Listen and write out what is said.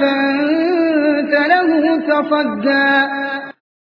فأنت له تصدى